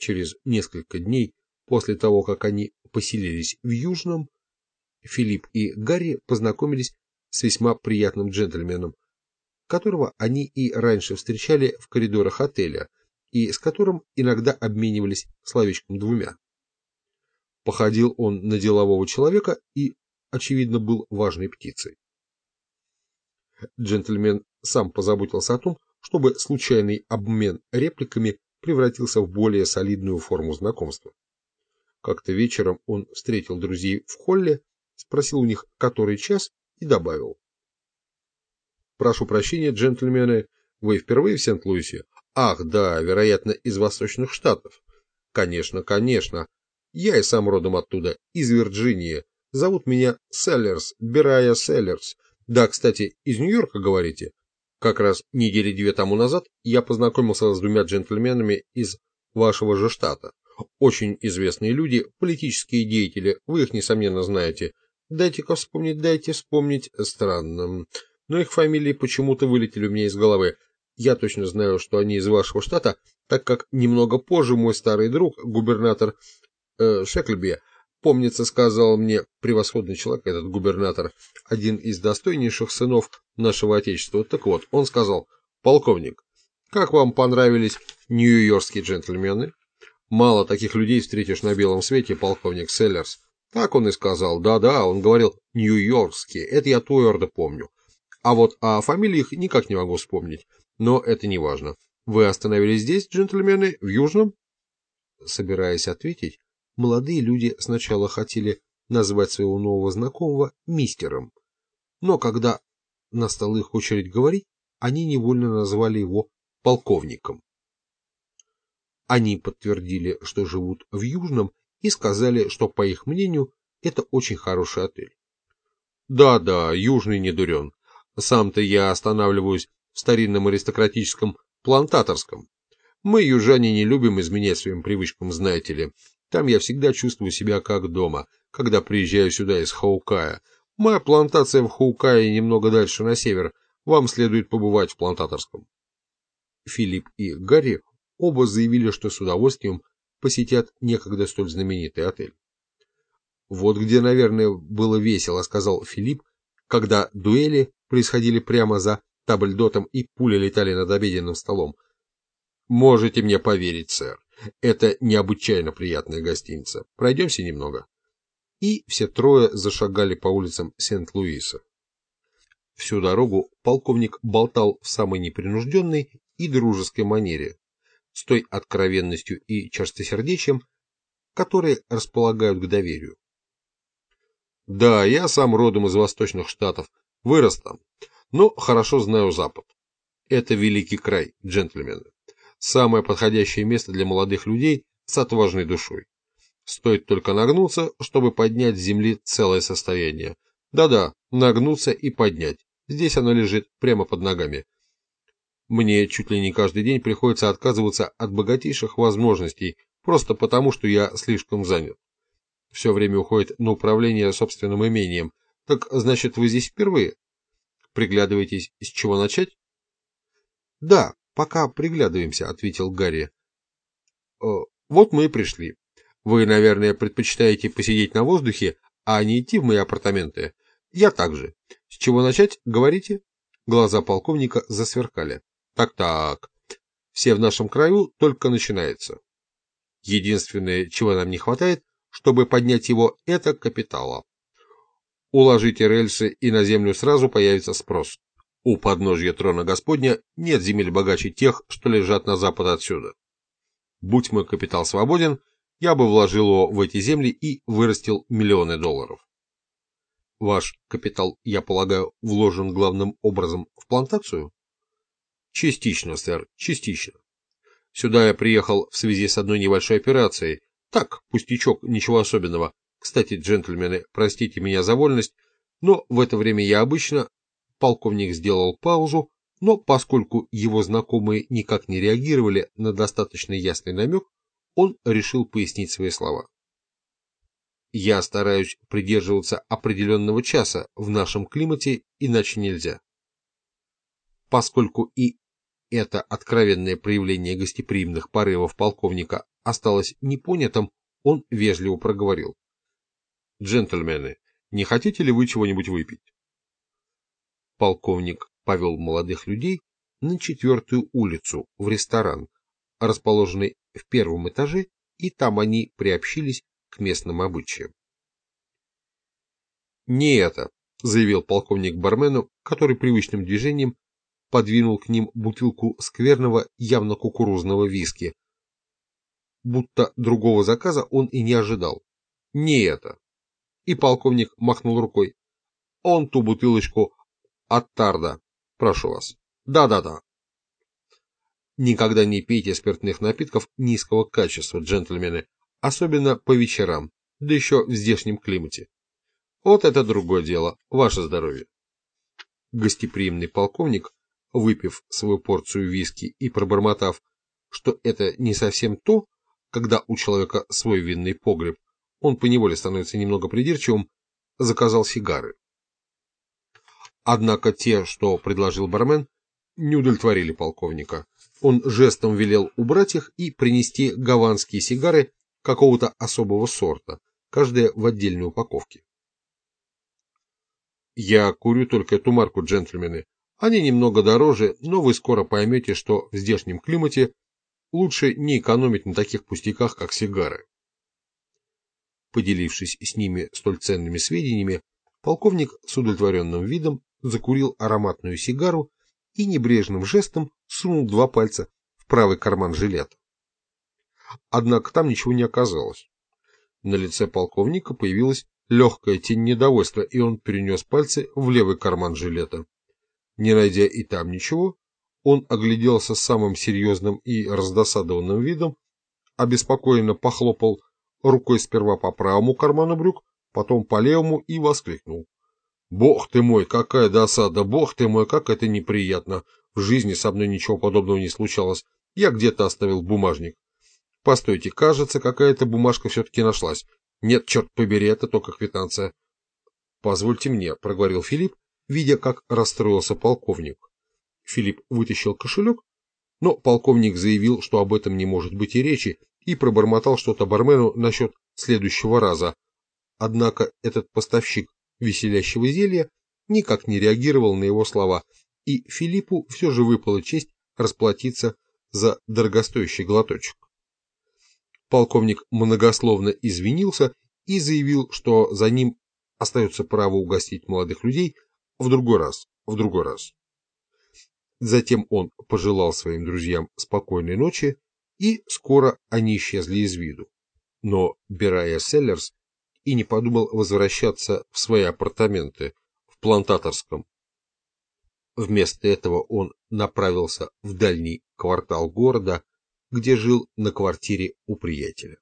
Через несколько дней после того, как они поселились в Южном, Филипп и Гарри познакомились с весьма приятным джентльменом, которого они и раньше встречали в коридорах отеля, и с которым иногда обменивались словечком двумя. Походил он на делового человека и, очевидно, был важной птицей. Джентльмен сам позаботился о том, чтобы случайный обмен репликами превратился в более солидную форму знакомства. Как-то вечером он встретил друзей в холле, спросил у них, который час, и добавил. «Прошу прощения, джентльмены, вы впервые в Сент-Луисе? Ах, да, вероятно, из Восточных Штатов. Конечно, конечно. Я и сам родом оттуда, из Вирджинии. Зовут меня Селлерс, Бирая Селлерс. Да, кстати, из Нью-Йорка, говорите? Как раз недели две тому назад я познакомился с двумя джентльменами из вашего же штата. Очень известные люди, политические деятели, вы их, несомненно, знаете. Дайте-ка вспомнить, дайте вспомнить. Странно. Но их фамилии почему-то вылетели у меня из головы. Я точно знаю, что они из вашего штата, так как немного позже мой старый друг, губернатор э, Шекльби, помнится, сказал мне превосходный человек, этот губернатор, один из достойнейших сынов нашего Отечества. Так вот, он сказал, полковник, как вам понравились нью-йоркские джентльмены? Мало таких людей встретишь на белом свете, полковник Селлерс. Так он и сказал, да-да, он говорил нью-йоркские, это я твердо помню. А вот о фамилиях никак не могу вспомнить, но это не важно. Вы остановились здесь, джентльмены, в Южном? Собираясь ответить, молодые люди сначала хотели назвать своего нового знакомого мистером, но когда настала их очередь говорить, они невольно назвали его полковником. Они подтвердили, что живут в Южном, и сказали, что, по их мнению, это очень хороший отель. Да-да, Южный не дурен. Сам-то я останавливаюсь в старинном аристократическом плантаторском. Мы, южане, не любим изменять своим привычкам, знаете ли. Там я всегда чувствую себя как дома, когда приезжаю сюда из Хаукая. Моя плантация в Хаукае немного дальше на север. Вам следует побывать в плантаторском. Филипп и Гарри оба заявили, что с удовольствием посетят некогда столь знаменитый отель. Вот где, наверное, было весело, сказал Филипп, когда дуэли происходили прямо за табльдотом и пули летали над обеденным столом. Можете мне поверить, сэр. Это необычайно приятная гостиница. Пройдемся немного. И все трое зашагали по улицам Сент-Луиса. Всю дорогу полковник болтал в самой непринужденной и дружеской манере, с той откровенностью и чистосердечием, которые располагают к доверию. Да, я сам родом из восточных штатов, вырос там, но хорошо знаю Запад. Это великий край, джентльмены самое подходящее место для молодых людей с отважной душой. Стоит только нагнуться, чтобы поднять с земли целое состояние. Да-да, нагнуться и поднять. Здесь оно лежит прямо под ногами. Мне чуть ли не каждый день приходится отказываться от богатейших возможностей, просто потому, что я слишком занят. Все время уходит на управление собственным имением. Так значит, вы здесь впервые? Приглядываетесь, с чего начать? Да, «Пока приглядываемся», — ответил Гарри. «Вот мы и пришли. Вы, наверное, предпочитаете посидеть на воздухе, а не идти в мои апартаменты. Я также. С чего начать, говорите?» Глаза полковника засверкали. «Так-так. Все в нашем краю только начинается. Единственное, чего нам не хватает, чтобы поднять его, это капитала. Уложите рельсы, и на землю сразу появится спрос. У подножья трона Господня нет земель богаче тех, что лежат на запад отсюда. Будь мой капитал свободен, я бы вложил его в эти земли и вырастил миллионы долларов. Ваш капитал, я полагаю, вложен главным образом в плантацию? Частично, сэр, частично. Сюда я приехал в связи с одной небольшой операцией. Так, пустячок, ничего особенного. Кстати, джентльмены, простите меня за вольность, но в это время я обычно Полковник сделал паузу, но поскольку его знакомые никак не реагировали на достаточно ясный намек, он решил пояснить свои слова. Я стараюсь придерживаться определенного часа в нашем климате, иначе нельзя. Поскольку и это откровенное проявление гостеприимных порывов полковника осталось непонятым, он вежливо проговорил. «Джентльмены, не хотите ли вы чего-нибудь выпить?» Полковник повел молодых людей на четвертую улицу, в ресторан, расположенный в первом этаже, и там они приобщились к местным обычаям. «Не это», — заявил полковник бармену, который привычным движением подвинул к ним бутылку скверного, явно кукурузного виски. Будто другого заказа он и не ожидал. «Не это». И полковник махнул рукой. «Он ту бутылочку от Тарда. Прошу вас». Да-да-да. Никогда не пейте спиртных напитков низкого качества, джентльмены, особенно по вечерам, да еще в здешнем климате. Вот это другое дело, ваше здоровье. Гостеприимный полковник, выпив свою порцию виски и пробормотав, что это не совсем то, когда у человека свой винный погреб, он поневоле становится немного придирчивым, заказал сигары. Однако те, что предложил бармен, не удовлетворили полковника. Он жестом велел убрать их и принести гаванские сигары какого-то особого сорта, каждая в отдельной упаковке. Я курю только эту марку, джентльмены. Они немного дороже, но вы скоро поймете, что в здешнем климате лучше не экономить на таких пустяках, как сигары. Поделившись с ними столь ценными сведениями, полковник с удовлетворенным видом закурил ароматную сигару и небрежным жестом сунул два пальца в правый карман жилета. Однако там ничего не оказалось. На лице полковника появилась легкая тень недовольства, и он перенес пальцы в левый карман жилета. Не найдя и там ничего, он огляделся самым серьезным и раздосадованным видом, обеспокоенно похлопал рукой сперва по правому карману брюк, потом по левому и воскликнул. Бог ты мой, какая досада, бог ты мой, как это неприятно. В жизни со мной ничего подобного не случалось. Я где-то оставил бумажник. Постойте, кажется, какая-то бумажка все-таки нашлась. Нет, черт побери, это только квитанция. Позвольте мне, проговорил Филипп, видя, как расстроился полковник. Филипп вытащил кошелек, но полковник заявил, что об этом не может быть и речи, и пробормотал что-то бармену насчет следующего раза. Однако этот поставщик веселящего зелья никак не реагировал на его слова, и Филиппу все же выпала честь расплатиться за дорогостоящий глоточек. Полковник многословно извинился и заявил, что за ним остается право угостить молодых людей в другой раз, в другой раз. Затем он пожелал своим друзьям спокойной ночи, и скоро они исчезли из виду. Но Бирая Селлерс и не подумал возвращаться в свои апартаменты в Плантаторском. Вместо этого он направился в дальний квартал города, где жил на квартире у приятеля.